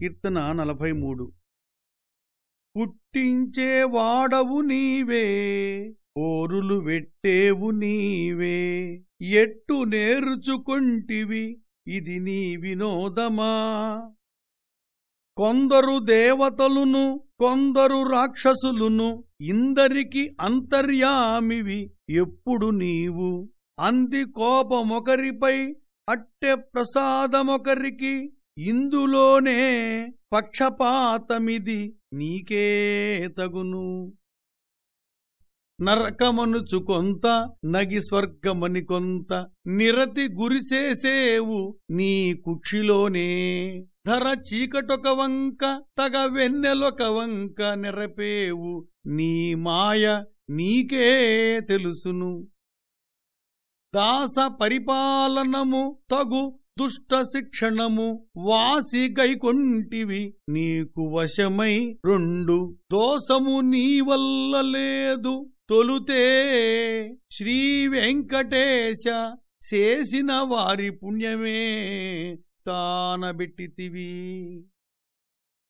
కీర్తన నలభై మూడు పుట్టించే వాడవు నీవే ఓరులు వెట్టేవు నీవే ఎట్టు నేర్చుకుంటివి ఇది నీ వినోదమా? కొందరు దేవతలును కొందరు రాక్షసులును ఇందరికి అంతర్యామివి ఎప్పుడు నీవు? అంది కోపమొకరిపై అట్టె ప్రసాదమొకరికి ఇందులోనే పక్షపాతమిది నీకే తగును. నరకమనుచు కొంత నగి స్వర్గమని కొంత నిరతి గురిసేసేవు నీ కుక్షిలోనే. ధర చీకటొక వంక తగ వెన్నెలొక వంక నెరపేవు నీ మాయ నీకే తెలుసును. దాస పరిపాలనము తగు దుష్ట శిక్షణము వాసి గైకొంటివి. నీకు వశమై రెండు దోషము నీ వల్ల లేదు. తొలుతే శ్రీ వెంకటేశ చేసిన వారి పుణ్యమే తానబెట్టితివి.